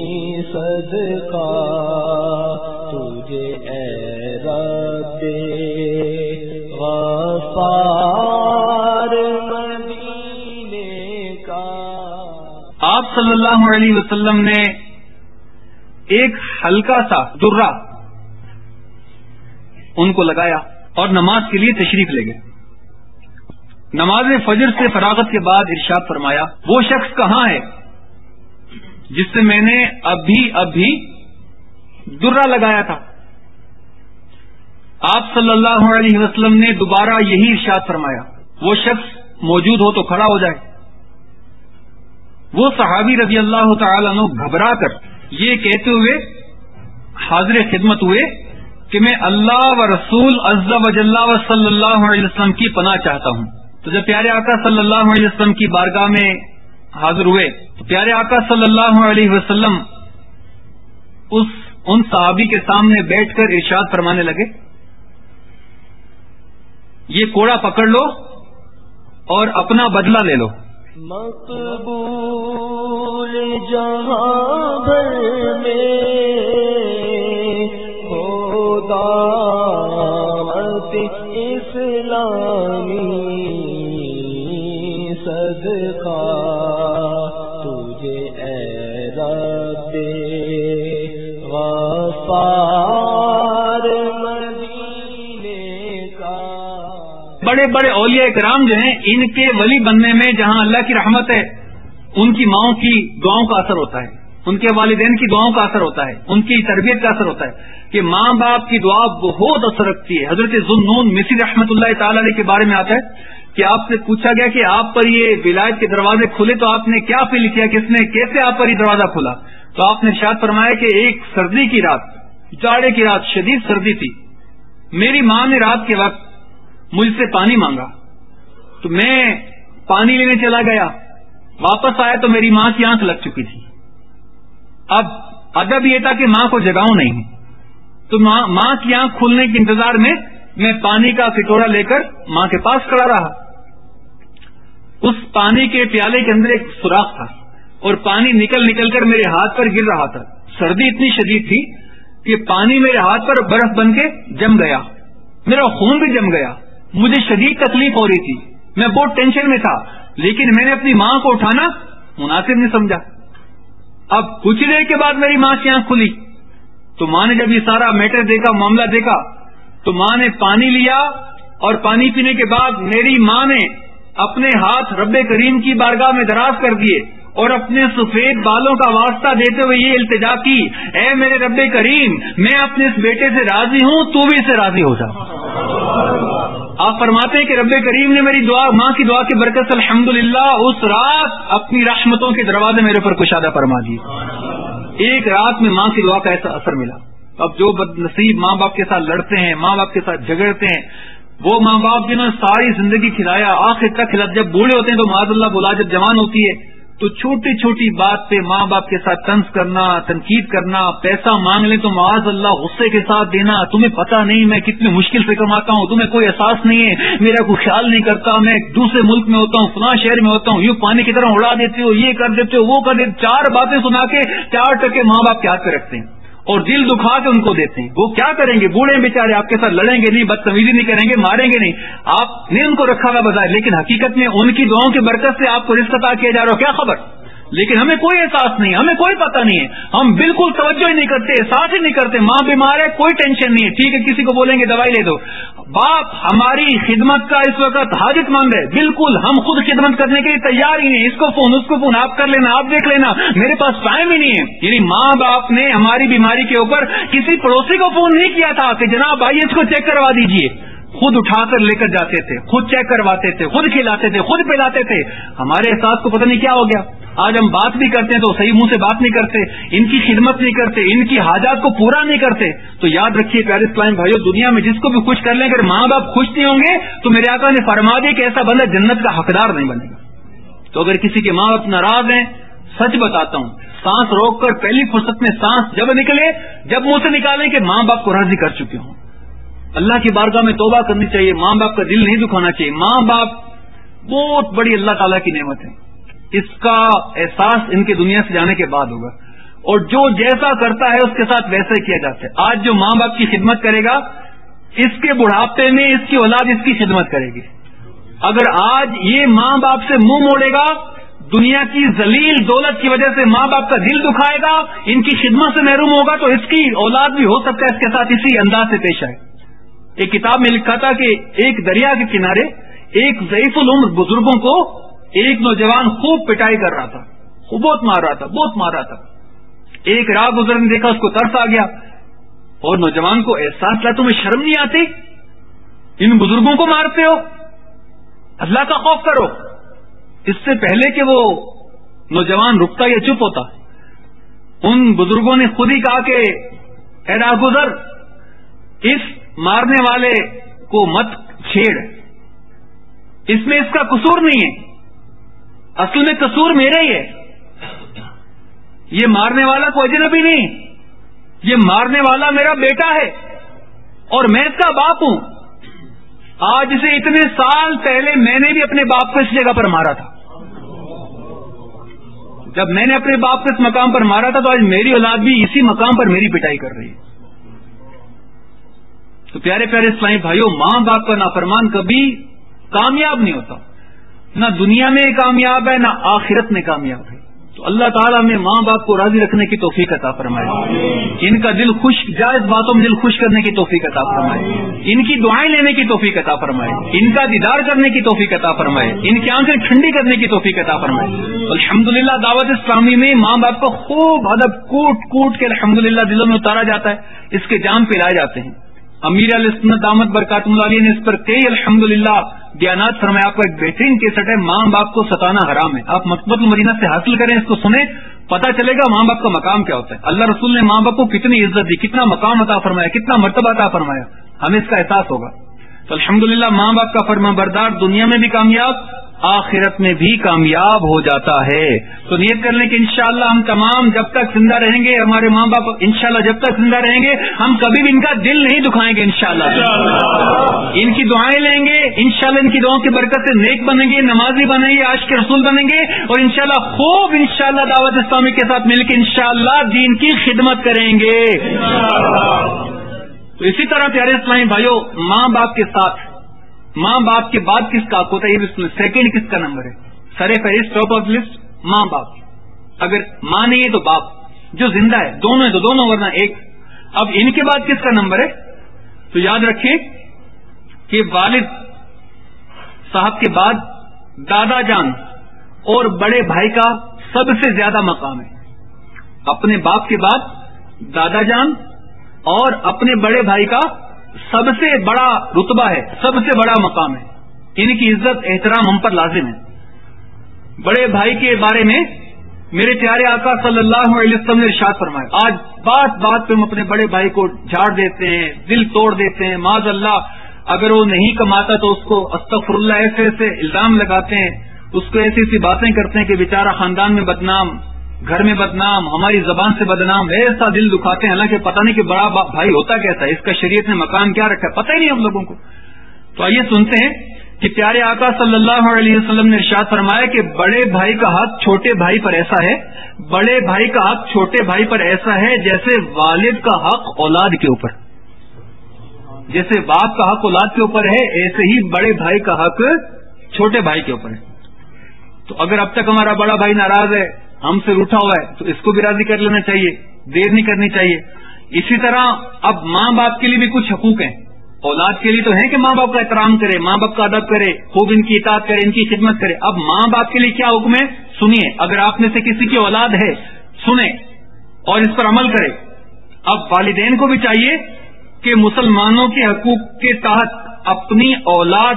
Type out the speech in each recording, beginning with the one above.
صدقہ، تجھے اے رب غفار مدینے کا۔ آپ صلی اللہ علیہ وسلم نے ایک ہلکا سا درا ان کو لگایا اور نماز کے لیے تشریف لے گئے۔ نماز فجر سے فراغت کے بعد ارشاد فرمایا، وہ شخص کہاں ہے؟ جس سے میں نے ابھی ابھی درا لگایا تھا۔ آپ صلی اللہ علیہ وسلم نے دوبارہ یہی ارشاد فرمایا، وہ شخص موجود ہو تو کھڑا ہو جائے۔ وہ صحابی رضی اللہ تعالی عنہ گھبرا کر یہ کہتے ہوئے حاضر خدمت ہوئے کہ میں اللہ و رسول عز و جل و صلی اللہ علیہ وسلم کی پناہ چاہتا ہوں۔ تو جب پیارے آقا صلی اللہ علیہ وسلم کی بارگاہ میں حاضر ہوئے۔ تو پیارے آقا صلی اللہ علیہ وسلم اس، ان صحابی کے سامنے بیٹھ کر ارشاد فرمانے لگے۔ یہ کوڑا پکڑ لو اور اپنا بدلہ لے لو۔ مقبول جہاں بڑے بڑے اولیاء کرام جو ہیں، ان کے ولی بننے میں جہاں اللہ کی رحمت ہے، ان کی ماؤں کی دعاؤں کا اثر ہوتا ہے۔ ان کے والدین کی دعاؤں کا اثر ہوتا ہے۔ ان کی تربیت کا اثر ہوتا ہے۔ کہ ماں باپ کی دعا بہت اثر رکھتی ہے۔ حضرت ظنون مصر رحمت اللہ تعالی علیہ کے بارے میں آتا ہے کہ آپ سے پوچھا گیا کہ آپ پر یہ ولایت کے دروازے کھلے تو آپ نے کیا فیل کیا؟ کس نے کیسے آپ پر یہ دروازہ کھلا؟ تو آپ نے شاد فرمایا کہ ایک سردی کی رات، جاڑے کی رات شدید سردی تھی۔ میری ماں نے رات کے وقت مجھ سے پانی مانگا۔ تو میں پانی لینے چلا گیا۔ واپس آیا تو میری ماں کی آنکھ لگ چکی تھی۔ اب ادب یہ تھا کہ ماں کو جگاؤں نہیں۔ تو ماں کی آنکھ کھلنے کے انتظار میں میں پانی کا کٹورا لے کر ماں کے پاس کھڑا رہا۔ اس پانی کے پیالے کے اندر ایک سوراخ تھا اور پانی نکل نکل کر میرے ہاتھ پر گر رہا تھا۔ سردی اتنی شدید تھی کہ پانی میرے ہاتھ پر برف بن کے جم گیا۔ میرا خون بھی جم گیا۔ مجھے شدید تکلیف ہو رہی تھی۔ میں بہت ٹینشن میں تھا، لیکن میں نے اپنی ماں کو اٹھانا مناسب نہیں سمجھا۔ اب کچھ دیر کے بعد میری ماں کی آنکھ کھلی۔ تو ماں نے جب یہ سارا میٹر دیکھا، معاملہ دیکھا، تو ماں نے پانی لیا اور پانی پینے کے بعد میری ماں نے اپنے ہاتھ رب کریم کی بارگاہ میں دراز کر دیے۔ اور اپنے سفید بالوں کا واسطہ دیتے ہوئے یہ التجا کی، اے میرے رب کریم، میں اپنے اس بیٹے سے راضی ہوں، تو بھی اسے راضی ہو جا۔ آپ فرماتے ہیں کہ رب کریم نے میری دعا، ماں کی دعا کی برکت الحمد اس رات اپنی رحمتوں کے دروازے میرے اوپر کشادہ فرما دی۔ ایک رات میں ماں کی دعا کا ایسا اثر ملا۔ اب جو بد نصیب ماں باپ کے ساتھ لڑتے ہیں، ماں باپ کے ساتھ جھگڑتے ہیں، وہ ماں باپ جنہوں نے ساری زندگی کھلایا، آخر تک کھلا، جب بوڑھے ہوتے ہیں تو معذ اللہ بلا جب جوان ہوتی ہے۔ تو چھوٹی چھوٹی بات پہ ماں باپ کے ساتھ طنز کرنا، تنقید کرنا، پیسہ مانگ لیں تو معاذ اللہ غصے کے ساتھ دینا، تمہیں پتا نہیں میں کتنی مشکل سے کماتا ہوں، تمہیں کوئی احساس نہیں ہے، میرا کوئی خیال نہیں کرتا، میں دوسرے ملک میں ہوتا ہوں، فلاں شہر میں ہوتا ہوں، یوں پانی کی طرح اڑا دیتے ہو، یہ کر دیتے ہو، وہ کر دیتے چار باتیں سنا کے چار ٹکے ماں باپ کے ہاتھ پہ رکھتے ہیں۔ اور دل دکھا کے ان کو دیتے ہیں۔ وہ کیا کریں گے؟ بوڑھے بیچارے آپ کے ساتھ لڑیں گے نہیں، بدتمیزی نہیں کریں گے، ماریں گے نہیں۔ آپ نے ان کو رکھا ہوا بتایا لیکن حقیقت میں ان کی دعاؤں کی برکت سے آپ کو رشتہ کیا جا رہا ہو کیا خبر؟ لیکن ہمیں کوئی احساس نہیں، ہمیں کوئی پتہ نہیں۔ ہے ہم بالکل توجہ ہی نہیں کرتے، احساس ہی نہیں کرتے۔ ماں بیمار ہے، کوئی ٹینشن نہیں ہے۔ ٹھیک ہے، کسی کو بولیں گے دوائی لے دو۔ باپ، ہماری خدمت کا اس وقت حاجت مانگ ہے۔ بالکل، ہم خود خدمت کرنے کے لیے تیار ہی نہیں۔ اس کو فون، اس کو فون، آپ کر لینا، آپ دیکھ لینا۔ میرے پاس ٹائم ہی نہیں ہے۔ یعنی ماں باپ نے ہماری بیماری کے اوپر کسی پڑوسی کو فون نہیں کیا تھا کہ جناب آئیے اس کو چیک کروا دیجیے خود اٹھا کر لے کر جاتے تھے، خود چیک کرواتے تھے، خود کھلاتے تھے، خود پلاتے تھے۔ ہمارے احساس کو پتہ نہیں کیا ہو گیا۔ آج ہم بات بھی کرتے ہیں تو صحیح منہ سے بات نہیں کرتے، ان کی خدمت نہیں کرتے، ان کی حاجات کو پورا نہیں کرتے۔ تو یاد رکھیے پیارے اسلام بھائیو، دنیا میں جس کو بھی خوش کر لیں، اگر ماں باپ خوش نہیں ہوں گے، تو میرے آقا نے فرما دی کہ ایسا بندہ جنت کا حقدار نہیں بنے گا۔ تو اگر کسی کے ماں باپ ناراض ہیں، سچ بتاتا ہوں، سانس روک کر پہلی فرصت میں سانس جب نکلے، جب منہ سے نکالیں کہ ماں باپ کو راضی کر چکے ہوں۔ اللہ کی بارگاہ میں توبہ کرنی چاہیے، ماں باپ کا دل نہیں دکھانا چاہیے۔ ماں باپ بہت بڑی اللہ تعالیٰ کی نعمت ہے۔ اس کا احساس ان کے دنیا سے جانے کے بعد ہوگا۔ اور جو جیسا کرتا ہے، اس کے ساتھ ویسا کیا جاتا ہے۔ آج جو ماں باپ کی خدمت کرے گا، اس کے بڑھاپے میں اس کی اولاد اس کی خدمت کرے گی۔ اگر آج یہ ماں باپ سے منہ موڑے گا، دنیا کی ذلیل دولت کی وجہ سے ماں باپ کا دل دکھائے گا، ان کی خدمت سے محروم ہوگا، تو اس کی اولاد بھی ہو سکتا ہے، اس کے ساتھ اسی انداز سے پیش آئے۔ ایک کتاب میں لکھا تھا کہ ایک دریا کے کنارے ایک ضعیف العمر بزرگوں کو ایک نوجوان خوب پٹائی کر رہا تھا بہت مار رہا تھا، بہت مار رہا تھا۔ ایک راہ گزر نے دیکھا، اس کو ترس آ گیا۔ اور نوجوان کو احساس کیا تمہیں شرم نہیں آتی؟ ان بزرگوں کو مارتے ہو؟ اللہ کا خوف کرو۔ اس سے پہلے کہ وہ نوجوان رکتا یا چپ ہوتا۔ ان بزرگوں نے خود ہی کہا کہ، اے راہ گزر، اس مارنے والے کو مت چھیڑ۔ اس میں اس کا قصور نہیں ہے۔ اصل میں قصور میرا ہی ہے۔ یہ مارنے والا کوئی اجنبی نہیں۔ یہ مارنے والا میرا بیٹا ہے۔ اور میں اس کا باپ ہوں۔ آج سے اتنے سال پہلے میں نے بھی اپنے باپ کو اس جگہ پر مارا تھا۔ جب میں نے اپنے باپ کو اس مقام پر مارا تھا تو آج میری اولاد بھی اسی مقام پر میری پٹائی کر رہی ہے۔ تو پیارے پیارے اسلامی بھائیوں ماں باپ کا نافرمان کبھی کامیاب نہیں ہوتا۔ نہ دنیا میں کامیاب ہے نہ آخرت میں کامیاب ہے۔ تو اللہ تعالیٰ میں ماں باپ کو راضی رکھنے کی توفیق عطا فرمائے۔ ان کا دل خوش جائز باتوں میں دل خوش کرنے کی توفیق عطا فرمائے۔ ان کی دعائیں لینے کی توفیق عطا فرمائے۔ ان کا دیدار کرنے کی توفیق عطا فرمائے۔ ان کی آنکھیں ٹھنڈی کرنے کی توفیق عطا فرمائے۔ الحمد للہ دعوت اسلامی میں ماں باپ کو خوب ادب کوٹ کوٹ کے الحمد دلوں میں اتارا جاتا ہے اس کے جام پلائے جاتے ہیں۔ امیر علیہ دامت برکات اللہ نے اس پر کئی الحمد للہ فرمایا آپ کا ایک بہترین کیسٹ ہے، ماں باپ کو ستانا حرام ہے۔ آپ مثبت المدینہ سے حاصل کریں، اس کو سنیں پتا چلے گا ماں باپ کا مقام کیا ہوتا ہے۔ اللہ رسول نے ماں باپ کو کتنی عزت دی، کتنا مقام عطا فرمایا، کتنا مرتبہ عطا فرمایا، ہمیں اس کا احساس ہوگا۔ تو الحمدللہ، ماں باپ کا فرما بردار دنیا میں بھی کامیاب آخرت میں بھی کامیاب ہو جاتا ہے۔ تو نیت کر لیں کہ انشاءاللہ ہم تمام جب تک زندہ رہیں گے ہمارے ماں باپ انشاءاللہ جب تک زندہ رہیں گے ہم کبھی بھی ان کا دل نہیں دکھائیں گے انشاءاللہ۔ ان کی دعائیں لیں گے انشاءاللہ ان کی دعاؤں کی برکت سے نیک بنیں گے نمازی بنیں گے آج کے رسول بنیں گے اور انشاءاللہ خوب انشاءاللہ دعوت اسلامی کے ساتھ مل کے انشاءاللہ دین کی خدمت کریں گے۔ تو اسی طرح پیارے اسلامی بھائیوں ماں باپ کے ساتھ ماں باپ کے بعد کس کا ہوتا ہے یہ سیکنڈ کس کا نمبر ہے؟ سر فہرست ٹاپ آف لسٹ ماں باپ اگر ماں نہیں ہے تو باپ۔ جو زندہ ہے، دونوں ہے تو دونوں، ورنہ ایک۔ اب ان کے بعد کس کا نمبر ہے؟ تو یاد رکھیں کہ والد صاحب کے بعد دادا جان اور بڑے بھائی کا سب سے زیادہ مقام ہے۔ اپنے باپ کے بعد دادا جان اور اپنے بڑے بھائی کا سب سے بڑا رتبہ ہے، سب سے بڑا مقام ہے۔ ان کی عزت، احترام ہم پر لازم ہے۔ بڑے بھائی کے بارے میں میرے پیارے آقا صلی اللہ علیہ وسلم نے ارشاد فرمایا، آج بات بات پہ ہم اپنے بڑے بھائی کو جھاڑ دیتے ہیں، دل توڑ دیتے ہیں۔ معذ اللہ اگر وہ نہیں کماتا تو اس کو استفر اللہ ایسے ایسے الزام لگاتے ہیں، اس کو ایسی ایسی باتیں کرتے ہیں کہ بیچارہ خاندان میں بدنام گھر میں بدنام، ہماری زبان سے بدنام، ایسا دل دکھاتے ہیں، حالانکہ پتہ نہیں کہ بڑا بھائی ہوتا کیسا ہے، اس کا شریعت نے مکان کیا رکھا ہے، پتہ ہی نہیں ہم لوگوں کو۔ تو آئیے سنتے ہیں کہ پیارے آقا صلی اللہ علیہ وسلم نے ارشاد فرمایا کہ بڑے بھائی کا حق چھوٹے بھائی پر ایسا ہے، بڑے بھائی کا حق چھوٹے بھائی پر ایسا ہے جیسے والد کا حق اولاد کے اوپر۔ جیسے باپ کا حق اولاد کے اوپر ہے، ایسے ہی بڑے بھائی کا حق چھوٹے بھائی کے اوپر ہے۔ تو اگر اب تک ہمارا بڑا بھائی ناراض ہے ہم سے روٹا ہوا ہے، تو اس کو بھی راضی کر لینا چاہیے، دیر نہیں کرنی چاہیے۔ اسی طرح اب ماں باپ کے لیے بھی کچھ حقوق ہیں۔ اولاد کے لیے تو ہے کہ ماں باپ کا احترام کرے، ماں باپ کا ادب کرے، خوب ان کی اطاعت کرے، ان کی خدمت کرے۔ اب ماں باپ کے لیے کیا حکم ہے؟ سنیے، اگر آپ میں سے کسی کی اولاد ہے سنیں اور اس پر عمل کرے۔ اب والدین کو بھی چاہیے کہ مسلمانوں کے حقوق کے تحت اپنی اولاد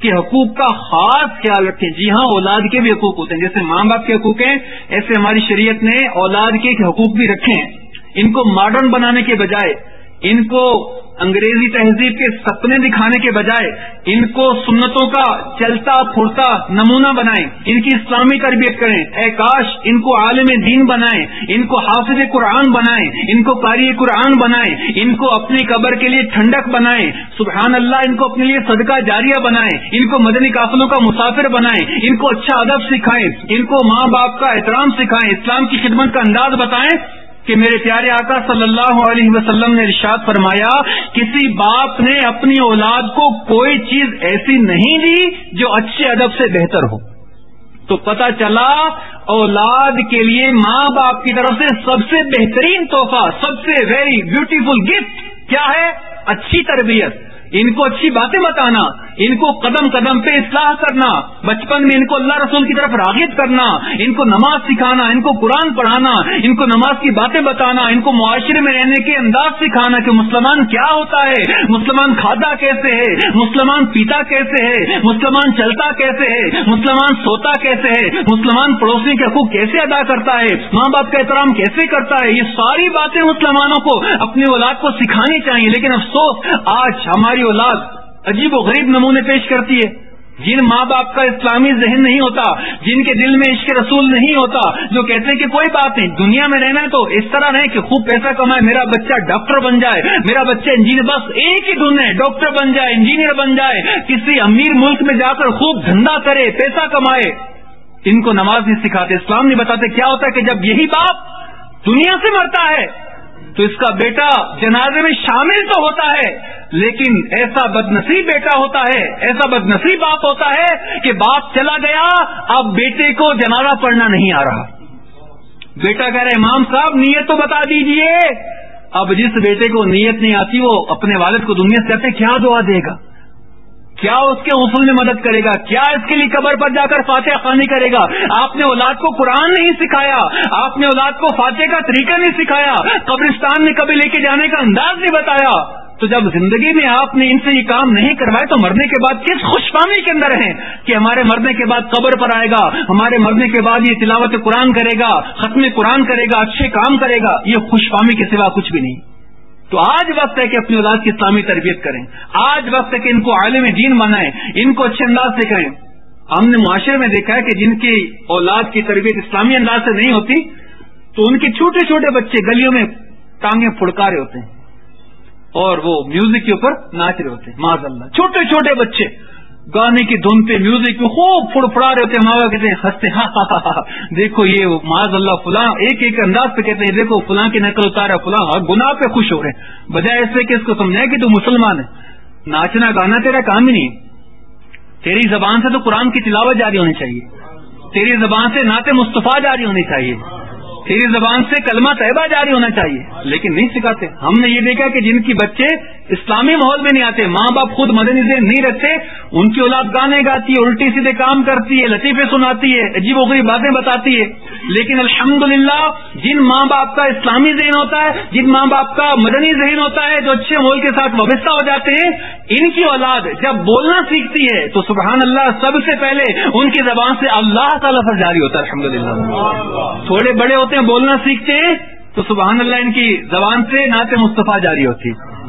کے حقوق کا خاص خیال رکھیں۔ جی ہاں اولاد کے بھی حقوق ہوتے ہیں۔ جیسے ماں باپ کے حقوق ہیں، ایسے ہماری شریعت نے اولاد کے حقوق بھی رکھے ہیں۔ ان کو ماڈرن بنانے کے بجائے ان کو انگریزی تہذیب کے سپنے دکھانے کے بجائے ان کو سنتوں کا چلتا پھرتا نمونہ بنائیں، ان کی اسلامی تربیت کریں۔ اے کاش ان کو عالم دین بنائیں، ان کو حافظ قرآن بنائیں، ان کو قاری قرآن بنائیں، ان کو اپنی قبر کے لیے ٹھنڈک بنائیں۔ سبحان اللہ، ان کو اپنے لیے صدقہ جاریہ بنائیں۔ ان کو مدنی قافلوں کا مسافر بنائیں۔ ان کو اچھا ادب سکھائیں۔ ان کو ماں باپ کا احترام سکھائیں۔ اسلام کی خدمت کا انداز بتائیں۔ کہ میرے پیارے آقا صلی اللہ علیہ وسلم نے ارشاد فرمایا، کسی باپ نے اپنی اولاد کو کوئی چیز ایسی نہیں دی جو اچھے ادب سے بہتر ہو۔ تو پتا چلا، اولاد کے لیے ماں باپ کی طرف سے سب سے بہترین تحفہ، سب سے ویری بیوٹیفل گفٹ کیا ہے؟ اچھی تربیت۔ ان کو اچھی باتیں بتانا، ان کو قدم قدم پہ اصلاح کرنا، بچپن میں ان کو اللہ رسول کی طرف راغب کرنا، ان کو نماز سکھانا، ان کو قرآن پڑھانا، ان کو نماز کی باتیں بتانا، ان کو معاشرے میں رہنے کے انداز سکھانا کہ مسلمان کیا ہوتا ہے، مسلمان کھاتا کیسے ہے، مسلمان پیتا کیسے ہے، مسلمان چلتا کیسے ہے، مسلمان سوتا کیسے ہے، مسلمان پڑوسی کے حقوق کیسے ادا کرتا ہے ماں باپ کا احترام کیسے کرتا ہے، یہ ساری باتیں مسلمانوں کو، اپنی اولاد کو سکھانی چاہیے، لیکن افسوس، آج ہماری اولاد عجیب و غریب نمونے پیش کرتی ہے۔ جن ماں باپ کا اسلامی ذہن نہیں ہوتا، جن کے دل میں عشق رسول نہیں ہوتا، جو کہتے ہیں کہ کوئی بات نہیں، دنیا میں رہنا ہے تو اس طرح رہے کہ خوب پیسہ کمائے میرا بچہ ڈاکٹر بن جائے، میرا بچہ انجینئر، بس ایک ہی دھن ہے، ڈاکٹر بن جائے، انجینئر بن جائے، کسی امیر ملک میں جا کر خوب دھندا کرے، پیسہ کمائے۔ ان کو نماز نہیں سکھاتے، اسلام نہیں بتاتے، کیا ہوتا ہے کہ جب یہی باپ دنیا سے مرتا ہے تو اس کا بیٹا جنازے میں شامل تو ہوتا ہے، لیکن ایسا بد نصیب بیٹا ہوتا ہے، ایسا بد نصیب باپ ہوتا ہے کہ باپ چلا گیا، اب بیٹے کو جنازہ پڑھنا نہیں آ رہا۔ بیٹا کہہ رہے امام صاحب، نیت تو بتا دیجیے۔ اب جس بیٹے کو نیت نہیں آتی، وہ اپنے والد کو دنیا سے کہتے کیا دعا دے گا؟ کیا اس کے اصول میں مدد کرے گا؟ کیا اس کے لیے قبر پر جا کر فاتح خانی کرے گا؟ آپ نے اولاد کو قرآن نہیں سکھایا، آپ نے اولاد کو فاتح کا طریقہ نہیں سکھایا، قبرستان میں کبھی لے کے جانے کا انداز نہیں بتایا۔ تو جب زندگی میں آپ نے ان سے یہ کام نہیں کروائے تو مرنے کے بعد کس خوش فہمی کے اندر ہیں کہ ہمارے مرنے کے بعد قبر پر آئے گا، ہمارے مرنے کے بعد یہ تلاوت قرآن کرے گا، ختم قرآن کرے گا، اچھے کام کرے گا۔ یہ خوش فہمی کے سوا کچھ بھی نہیں۔ تو آج وقت ہے کہ اپنی اولاد کی اسلامی تربیت کریں۔ آج وقت ہے کہ ان کو عالم دین بنائیں، ان کو اچھے انداز سے کریں ہم نے معاشرے میں دیکھا ہے کہ جن کی اولاد کی تربیت اسلامی انداز سے نہیں ہوتی، تو ان کے چھوٹے چھوٹے بچے گلیوں میں ٹانگیں پھڑکا رہے ہوتے ہیں اور وہ میوزک کے اوپر ناچ رہے ہوتے ہیں۔ معذ اللہ، چھوٹے چھوٹے بچے۔ گانے کی دھن پہ میوزک میں خوب پھڑ پڑا رہے ہوتے ہیں ماں کہتے ہیں، ہنستے ہاں، ہاں،, ہاں ہاں ہاں دیکھو یہ معاذ اللہ فلاں، ایک ایک انداز پہ کہتے ہیں، دیکھو، فلاں کی نقل اتارا، فلاں اور گناہ پہ خوش ہو رہے ہیں۔ بجائے ایسے کہ اس کو سمجھائے کہ تو مسلمان ہے۔ ناچنا، گانا تیرا کام ہی نہیں تیری زبان سے تو قرآن کی تلاوت جاری ہونی چاہیے۔ تیری زبان سے نعت مصطفیٰ جاری ہونی چاہیے۔ تیری زبان سے کلمہ طیبہ جاری ہونا چاہیے۔ لیکن نہیں سکھاتے۔ ہم نے یہ دیکھا کہ جن کی بچے اسلامی ماحول میں نہیں آتے، ماں باپ خود مدنی سے نہیں رکھتے، ان کی اولاد گانے گاتی ہے، الٹی سیدھے کام کرتی ہے، لطیفے سناتی ہے، عجیب و غریب باتیں بتاتی ہے۔ لیکن الحمدللہ، جن ماں باپ کا اسلامی ذہن ہوتا ہے، جن ماں باپ کا مدنی ذہن ہوتا ہے، جو اچھے ماحول کے ساتھ وابستہ ہو جاتے ہیں، ان کی اولاد جب بولنا سیکھتی ہے، تو سبحان اللہ، سب سے پہلے ان کی زبان سے اللہ کا لفظ جاری ہوتا ہے الحمد تھوڑے بڑے ہوتے ہیں، بولنا سیکھتے ہیں، تو سبحان اللہ، ان کی زبان سے نعت مصطفیٰ جاری ہوتی۔ ہے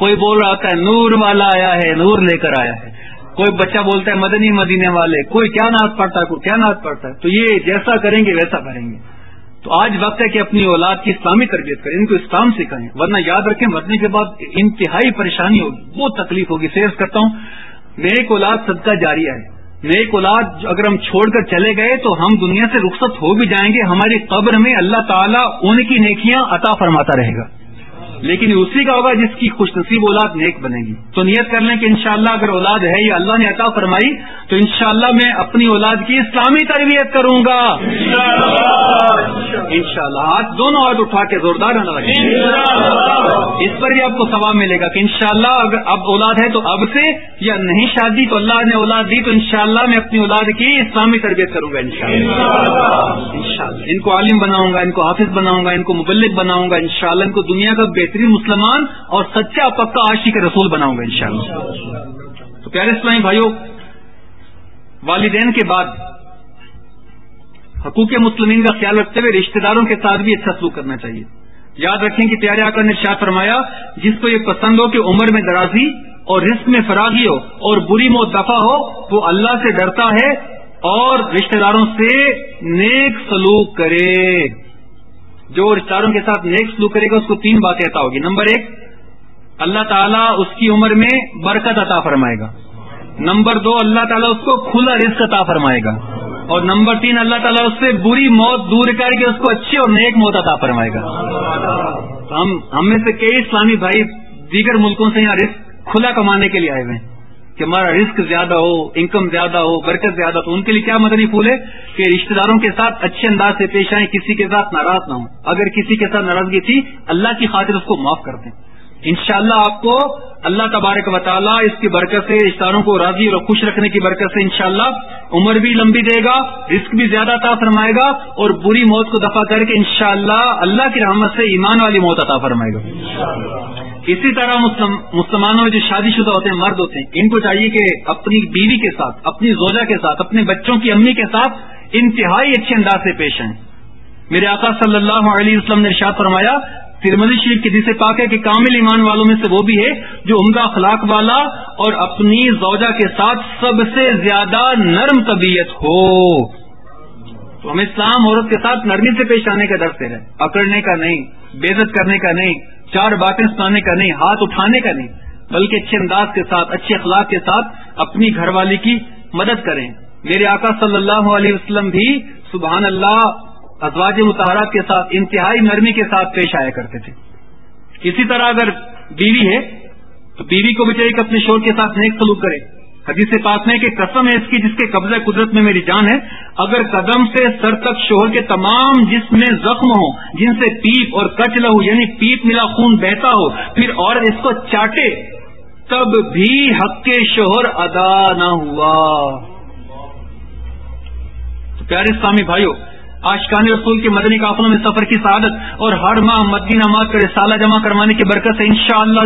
کوئی بول رہا ہوتا ہے، نور والا آیا ہے، نور لے کر آیا ہے۔ کوئی بچہ بولتا ہے، مدنی مدینے والے، کوئی کیا نعت پڑھتا ہے، کوئی کیا نعت پڑھتا ہے۔ تو یہ جیسا کریں گے، ویسا کریں گے۔ تو آج وقت ہے کہ اپنی اولاد کی اسلامی تربیت کریں، ان کو اسلام سکھائیں۔ ورنہ یاد رکھیں مرنے کے بعد انتہائی پریشانی ہوگی، بہت تکلیف ہوگی۔ سیز کرتا ہوں میرے کو اولاد صدقہ جاری ہے۔ میرے اولاد اگر ہم چھوڑ کر چلے گئے تو ہم دنیا سے رخصت ہو بھی جائیں گے۔ ہماری قبر میں اللہ تعالیٰ ان کی نیکیاں عطا فرماتا رہے گا۔ لیکن اسی کا ہوگا جس کی خوش نصیب اولاد نیک بنے گی۔ تو نیت کر لیں کہ انشاءاللہ اگر اولاد ہے یا اللہ نے عطا فرمائی تو انشاءاللہ میں اپنی اولاد کی اسلامی تربیت کروں گا۔ انشاءاللہ۔ ہاتھ دونوں ہاتھ اٹھا کے زوردار رہنا لگے۔ اس پر بھی آپ کو ثواب ملے گا کہ انشاءاللہ اگر اب اولاد ہے تو اب سے یا نہیں شادی تو اللہ نے اولاد دی تو انشاءاللہ میں اپنی اولاد کی اسلامی تربیت کروں گا انشاءاللہ۔ ان کو عالم بناؤں گا ان کو حافظ بناؤں گا ان کو مبلک بناؤں گا انشاءاللہ ان کو دنیا کا بہترین مسلمان اور سچا پکا عاشق رسول بناؤں گا انشاءاللہ۔ تو پیارے اسلامی بھائیوں، والدین کے بعد حقوق مسلمین کا خیال رکھتے ہوئے رشتہ داروں کے ساتھ بھی اچھا سلوک کرنا چاہیے۔ یاد رکھیں کہ پیارے آکر نے شاہ فرمایا، جس کو یہ پسند ہو کہ عمر میں درازی اور رزق میں فراغی ہو اور بری موت دفاع ہو، وہ اللہ سے ڈرتا ہے اور رشتہ داروں سے نیک سلوک کرے۔ جو رشتہ داروں کے ساتھ نیک سلوک کرے گا، اس کو تین باتیں عطا ہوگی۔ نمبر ایک، اللہ تعالیٰ اس کی عمر میں برکت عطا فرمائے گا۔ نمبر دو، اللہ تعالیٰ اس کو کھلا رزق عطا فرمائے گا۔ اور نمبر تین، اللہ تعالیٰ اس سے بری موت دور کر کے اس کو اچھی اور نیک موت عطا فرمائے گا۔ ہم ہم میں سے کئی اسلامی بھائی دیگر ملکوں سے یہاں رسک کھلا کمانے کے لیے آئے ہوئے ہیں۔ کہ ہمارا رسک زیادہ ہو انکم زیادہ ہو، برکت زیادہ تو ان کے لیے کیا مدنی پھول ہے؟ کہ رشتے داروں کے ساتھ اچھے انداز سے پیش آئیں، کسی کے ساتھ ناراض نہ ہوں۔ اگر کسی کے ساتھ ناراضگی تھی، اللہ کی خاطر اس کو معاف کر دیں۔ انشاءاللہ اللہ آپ کو اللہ تبارک و تعالیٰ اس کی برکت سے، رشتہ داروں کو راضی اور خوش رکھنے کی برکت سے انشاءاللہ عمر بھی لمبی دے گا رسک بھی زیادہ عطا فرمائے گا اور بری موت کو دفع کر کے انشاءاللہ اللہ کی رحمت سے ایمان والی موت عطا فرمائے گا۔ اسی طرح مسلمانوں میں جو شادی شدہ ہوتے ہیں، مرد ہوتے ہیں، ان کو چاہیے کہ اپنی بیوی کے ساتھ، اپنی زوجہ کے ساتھ، اپنے بچوں کی امی کے ساتھ انتہائی اچھے انداز سے پیش آئیں۔ میرے آقا صلی اللہ علیہ وسلم نے ارشاد فرمایا ترمدی شریف کے جسے پاک ہے کہ کامل ایمان والوں میں سے وہ بھی ہے جو عمدہ اخلاق والا اور اپنی زوجہ کے ساتھ سب سے زیادہ نرم طبیعت ہو۔ تو ہمیں اسلام عورت کے ساتھ نرمی سے پیش آنے کا ڈر ہے پکڑنے کا نہیں بےزت کرنے کا نہیں چار باتیں سنانے کا نہیں، ہاتھ اٹھانے کا نہیں، بلکہ اچھے انداز کے ساتھ، اچھے اخلاق کے ساتھ اپنی گھر والی کی مدد کریں۔ میرے آقا صلی اللہ علیہ وسلم بھی سبحان اللہ ازواج متحرات کے ساتھ، انتہائی نرمی کے ساتھ پیش آیا کرتے تھے۔ اسی طرح اگر بیوی ہے، تو بیوی کو بھی چاہیے کہ اپنے شور کے ساتھ نیک سلوک کرے۔ حدیث پاک میں کہ قسم ہے اس کی جس کے قبضہ قدرت میں میری جان ہے۔ اگر قدم سے سر تک شوہر کے تمام جسم میں زخم ہو جن سے پیپ اور کچ لہو یعنی پیپ ملا خون بہتا ہو، پھر اور اس کو چاٹے، تب بھی حق کے شوہر ادا نہ ہوا۔ تو پیارے اسلامی بھائیوں آشقان رسول کے مدنی قافلوں میں سفر کی سعادت اور ہر ماہ مدنی نماز کر سالہ جمع کروانے کی برکت سے ان شاء اللہ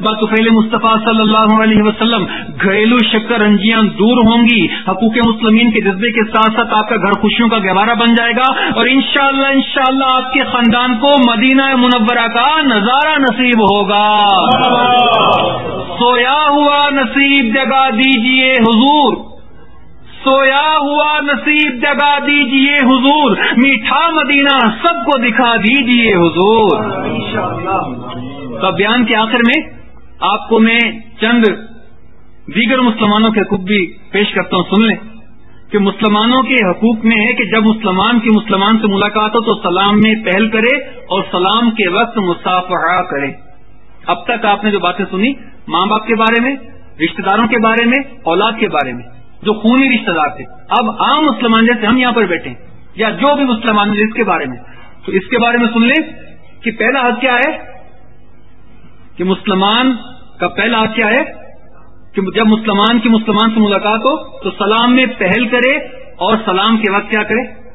بطفیل مصطفیٰ صلی اللہ علیہ وسلم گھریلو شکر رنجیاں دور ہوں گی۔ حقوق مسلمین کے جذبے کے ساتھ ساتھ آپ کا گھر خوشیوں کا گہوارہ بن جائے گا اور ان شاء اللہ ان شاء اللہ آپ کے خاندان کو مدینہ منورہ کا نظارہ نصیب ہوگا۔ سویا ہوا نصیب جگہ دیجیے حضور۔ سویا ہوا نصیب جگا دیجیے حضور، میٹھا مدینہ سب کو دکھا دیجیے حضور۔ تو بیان کے آخر میں آپ کو میں چند دیگر مسلمانوں کے حقوق بھی پیش کرتا ہوں، سن لیں۔ کہ مسلمانوں کے حقوق میں ہے کہ جب مسلمان کی مسلمان سے ملاقات ہو تو سلام میں پہل کرے اور سلام کے وقت مسافہ کرے۔ اب تک آپ نے جو باتیں سنی ماں باپ کے بارے میں، رشتہ داروں کے بارے میں، اولاد کے بارے میں جو خونی رشتے دار تھے۔ اب عام مسلمان جیسے ہم یہاں پر بیٹھے یا جو بھی مسلمان اس کے بارے میں۔ تو اس کے بارے میں سن لیں کہ پہلا حق کیا ہے؟ کہ مسلمان کا پہلا حق کیا ہے؟ کہ جب مسلمان کی مسلمان سے ملاقات ہو تو سلام میں پہل کرے اور سلام کے وقت کیا کرے؟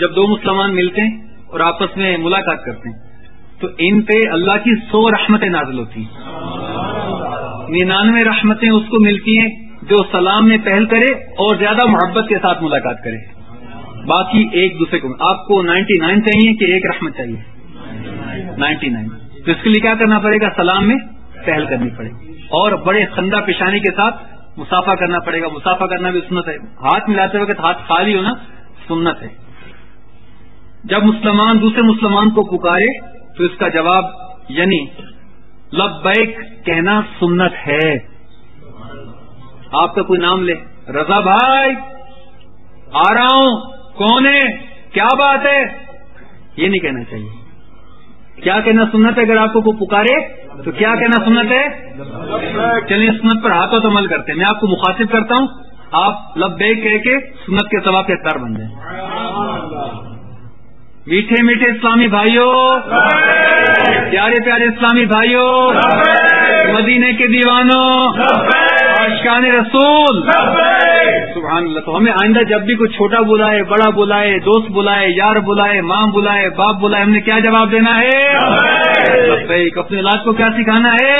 جب دو مسلمان ملتے ہیں اور آپس میں ملاقات کرتے ہیں تو ان پہ اللہ کی سو رحمتیں نازل ہوتی ہیں۔ ننانوے رحمتیں اس کو ملتی ہیں جو سلام میں پہل کرے اور زیادہ محبت کے ساتھ ملاقات کرے۔ باقی ایک دوسرے کو آپ کو نائنٹی نائن چاہیے کہ ایک رحمت چاہیے؟ نائنٹی نائن تو اس کے لیے کیا کرنا پڑے گا؟ سلام میں پہل کرنی پڑے گی۔ اور بڑے خندہ پیشانی کے ساتھ مسافہ کرنا پڑے گا۔ مسافہ کرنا بھی سنت ہے۔ ہاتھ ملاتے وقت ہاتھ خالی ہونا سنت ہے۔ جب مسلمان دوسرے مسلمان کو پکارے تو اس کا جواب یعنی لبیک کہنا سنت ہے۔ آپ کا کوئی نام لے۔ رضا بھائی آ رہا ہوں کون ہے؟ کیا بات ہے؟ یہ نہیں کہنا چاہیے۔ کیا کہنا سنت ہے؟ اگر آپ کو کوئی پکارے تو کیا کہنا سنت ہے؟ چلیے سنت پر ہاتھوں تو عمل کرتے ہیں۔ میں آپ کو مخاطب کرتا ہوں۔ آپ لبیک کہہ کے سنت کے سوا کے تر بن جائیں۔ میٹھے میٹھے اسلامی بھائیوں۔ پیارے پیارے اسلامی بھائیوں مدینے کے دیوانوں اشکان رسول سبحان اللہ تو ہمیں آئندہ جب بھی کوئی چھوٹا بلائے بڑا بلائے دوست بلائے یار بلائے ماں بلائے باپ بلائے ہم نے کیا جواب دینا ہے؟ اپنے علاج کو کیا سکھانا ہے؟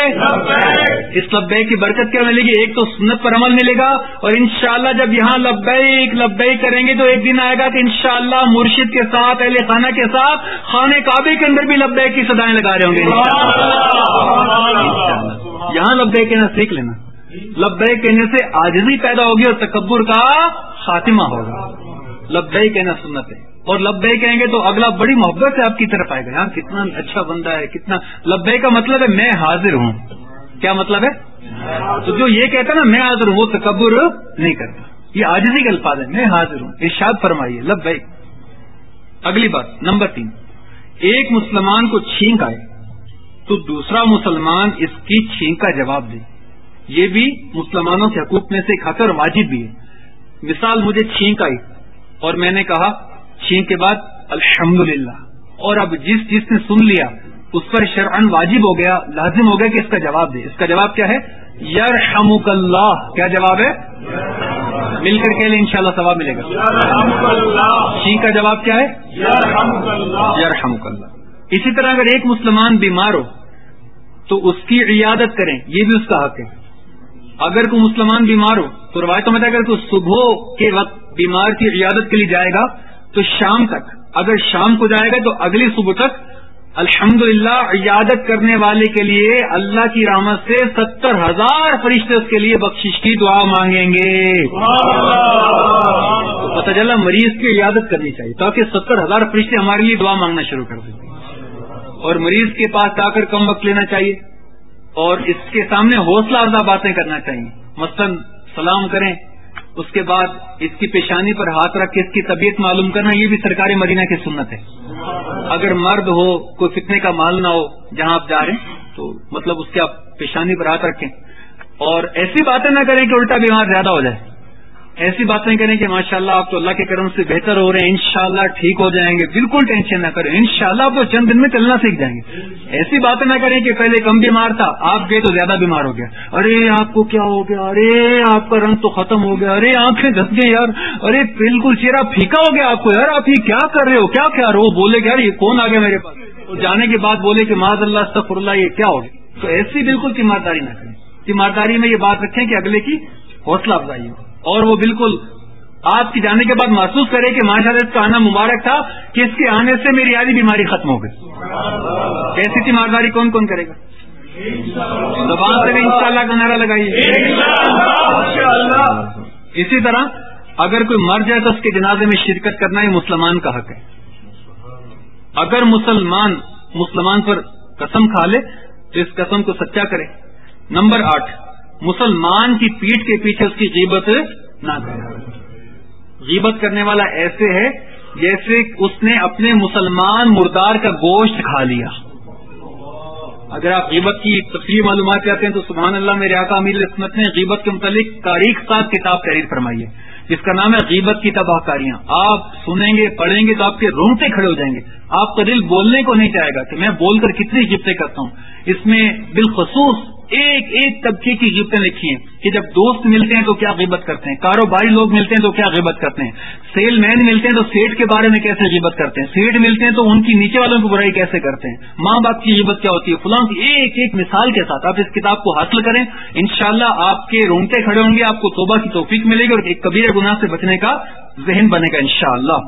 اس لبے کی برکت کیا ملے گی؟ ایک تو سنت پر عمل ملے گا اور انشاءاللہ جب یہاں لبیک لبیک کریں گے تو ایک دن آئے گا کہ انشاءاللہ مرشد کے ساتھ اہل خانہ کے ساتھ خانے کعبے کے اندر بھی لبیک کی سدائیں لگا رہے ہوں گے۔ یہاں لبیک کہنا سیکھ لینا۔ لبیک کہنے سے آجزی پیدا ہوگی اور تکبر کا خاتمہ ہوگا۔ لبیک کہنا سنت ہے۔ اور لبے کہیں گے تو اگلا بڑی محبت سے آپ کی طرف آئے گا۔ یار کتنا اچھا بندہ ہے، کتنا لبے کا مطلب ہے میں حاضر ہوں۔ کیا مطلب ہے؟ تو جو یہ کہتا ہے نا میں حاضر ہوں، وہ تکبر نہیں کرتا۔ یہ آجزی کے الفاظ ہیں، میں حاضر ہوں۔ ارشاد فرمائیے لب بھائی اگلی بات، نمبر تین۔ ایک مسلمان کو چھینک آئے تو دوسرا مسلمان اس کی چھینک کا جواب دے۔ یہ بھی مسلمانوں کے حقوق میں سے ایک حق اور واجب بھی ہے۔ مثال مجھے چھینک آئی اور میں نے کہا چھینک کے بعد الحمد اور اب جس جس نے سن لیا اس پر شرعن واجب ہو گیا لازم ہو گیا کہ اس کا جواب دے۔ اس کا جواب کیا ہے؟ یار اللہ کیا جواب ہے؟ مل کر کے لیے ان شاء اللہ ثواب ملے گا۔ چھینک کا جواب کیا ہے؟ یار اللہ اسی طرح اگر ایک مسلمان بیمار ہو تو اس کی عیادت کریں یہ بھی اس کا حق ہے۔ اگر کوئی مسلمان بیمار ہو تو روایتوں میں اگر کوئی صبح کے وقت بیمار کی عیادت کے لیے جائے گا تو شام تک۔ اگر شام کو جائے گا تو اگلی صبح تک۔ الحمد عیادت کرنے والے کے لیے اللہ کی رحمت سے ستر ہزار فرشتے اس کے لیے بخشش کی دعا مانگیں گے۔ تو پتہ چلا مریض کی عیادت کرنی چاہیے تاکہ ستر ہزار فرشتے ہمارے لیے دعا مانگنا شروع کر دیں۔ اور مریض کے پاس جا کر کم وقت لینا چاہیے۔ اور اس کے سامنے حوصلہ افزا باتیں کرنا چاہیے۔ مثلا سلام کریں، اس کے بعد اس کی پیشانی پر ہاتھ رکھ کے اس کی طبیعت معلوم کرنا، یہ بھی سرکاری مدینہ کی سنت ہے۔ اگر مرد ہو، کوئی فتنے کا مال نہ ہو، جہاں آپ جا رہے ہیں، تو مطلب اس کے آپ پیشانی پر ہاتھ رکھیں۔ اور ایسی باتیں نہ کریں کہ الٹا بیمار زیادہ ہو جائے۔ ایسی باتیں کریں کہ ماشاء اللہ آپ تو اللہ کے کرم سے بہتر ہو رہے ہیں، انشاءاللہ ٹھیک ہو جائیں گے۔ بالکل ٹینشن نہ کریں۔ انشاءاللہ آپ تو چند دن میں چلنا سیکھ جائیں گے۔ ایسی باتیں نہ کریں کہ پہلے کم بیمار تھا، آپ گئے تو زیادہ بیمار ہو گیا۔ ارے، آپ کو کیا ہو گیا؟ ارے، آپ کا رنگ تو ختم ہو گیا۔ ارے، آنکھیں دھس گئی یار۔ ارے، بالکل چہرہ پھیکا ہو گیا آپ کو۔ یار، آپ یہ کیا کر رہے ہو؟ کیا کیا رہے ہو؟ بولے کہ یار، یہ کون آ گیا میرے پاس؟ جانے کے بعد بولے کہ معذ اللہ سفر اللہ یہ کیا ہو گیا؟ تو ایسی بالکل تیمارداری نہ کریں۔ تیمارداری میں یہ بات رکھیں کہ اگلے کی حوصلہ افزائی ہو اور وہ بالکل آپ کی جانے کے بعد محسوس کرے کہ ماشاء اللہ اس کا آنا مبارک تھا کہ اس کے آنے سے میری آدھی بیماری ختم ہو گئی۔ کیسی تھی مارداری کون کون کرے گا؟ زبان سے ان شاء اللہ کا نعرہ لگائیے۔ اسی طرح اگر کوئی مر جائے تو اس کے جنازے میں شرکت کرنا یہ مسلمان کا حق ہے۔ اگر مسلمان مسلمان پر قسم کھا لے تو اس قسم کو سچا کرے۔ نمبر آٹھ۔ مسلمان کی پیٹ کے پیچھے اس کی قیمت نہ کرے۔ غیبت کرنے والا ایسے ہے جیسے اس نے اپنے مسلمان مردار کا گوشت کھا لیا۔ اگر آپ غیبت کی تفریح معلومات چاہتے ہیں تو سبحان اللہ میرے آقا امیر عصمت نے غیبت کے متعلق تاریخ ساتھ کتاب تحریر فرمائی ہے۔ جس کا نام ہے غیبت کی تباہ کاریاں آپ سنیں گے، پڑھیں گے تو آپ کے رونگٹے کھڑے ہو جائیں گے۔ آپ کا دل بولنے کو نہیں چاہے گا کہ میں بول کر کتنی غبتیں کرتا ہوں۔ اس میں بالخصوص ایک ایک طبقے کی غبتیں لکھی ہیں کہ جب دوست ملتے ہیں تو کیا غیبت کرتے ہیں؟ کاروباری لوگ ملتے ہیں تو کیا غیبت کرتے ہیں؟ سیل مین ملتے ہیں تو سیٹ کے بارے میں کیسے غیبت کرتے ہیں؟ سیٹ ملتے ہیں تو ان کی نیچے والوں کی برائی کیسے کرتے ہیں؟ ماں باپ کی غیبت کیا ہوتی ہے؟ فلاں کی ایک ایک مثال کے ساتھ آپ اس کتاب کو حاصل کریں، انشاءاللہ شاء آپ کے رونگتے کھڑے ہوں گے، آپ کو توبہ کی توفیق ملے گی اور ایک کبیر گناہ سے بچنے کا ذہن بنے گا انشاءاللہ۔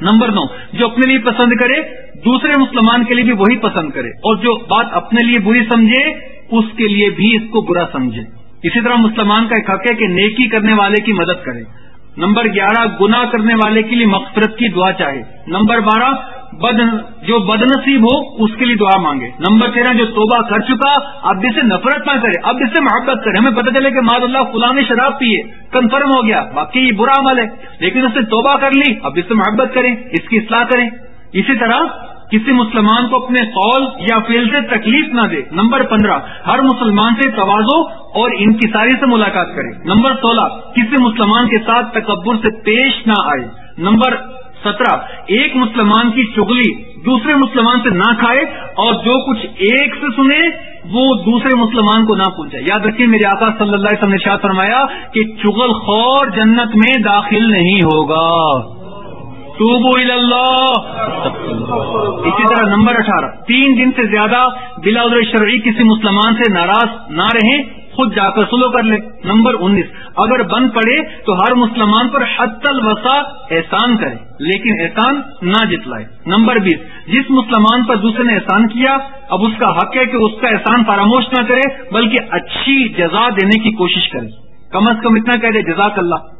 نمبر نو، جو اپنے لیے پسند کرے، دوسرے مسلمان کے لیے بھی وہی پسند کرے اور جو بات اپنے لیے بری سمجھے اس کے لیے بھی اس کو برا سمجھے۔ اسی طرح مسلمان کا ایک حق ہے کہ نیکی کرنے والے کی مدد کرے۔ نمبر گیارہ گنا کرنے والے کے لیے مغفرت کی دعا چاہے۔ نمبر بارہ، بد جو بد نصیب ہو، اس کے لیے دعا مانگے۔ نمبر تیرہ، جو توبہ کر چکا، اب اسے نفرت نہ کرے، اب اسے محبت کرے۔ ہمیں پتہ چلے کہ ماد اللہ فلاں نے شراب پیے کنفرم ہو گیا۔ باقی یہ برا عمل ہے۔ لیکن اس نے توبہ کر لی، اب اس سے محبت کریں، اس کی اصلاح کریں۔ اسی طرح کسی مسلمان کو اپنے قول یا فیل سے تکلیف نہ دے۔ نمبر پندرہ، ہر مسلمان سے توازو اور انکساری سے ملاقات کرے۔ نمبر سولہ، کسی مسلمان کے ساتھ تکبر سے پیش نہ آئے۔ نمبر سترہ، ایک مسلمان کی چگلی دوسرے مسلمان سے نہ کھائے اور جو کچھ ایک سے سنے، وہ دوسرے مسلمان کو نہ پہنچے یاد رکھیے، میرے آقا صلی اللہ علیہ وسلم نے شاہ فرمایا کہ چغل خور جنت میں داخل نہیں ہوگا۔ توبو اللہ اسی طرح نمبر اٹھارہ. تین دن سے زیادہ بلا شرعی کسی مسلمان سے ناراض نہ رہیں، خود جا کر سلو کر لے نمبر انیس. اگر بند پڑے تو ہر مسلمان پر حت الوسا احسان کرے لیکن احسان نہ جتلائے نمبر بیس. جس مسلمان پر دوسرے نے احسان کیا، اب اس کا حق ہے کہ اس کا احسان فراموش نہ کرے، بلکہ اچھی جزا دینے کی کوشش کرے. کم از کم اتنا کہہ دے، جزاک اللہ.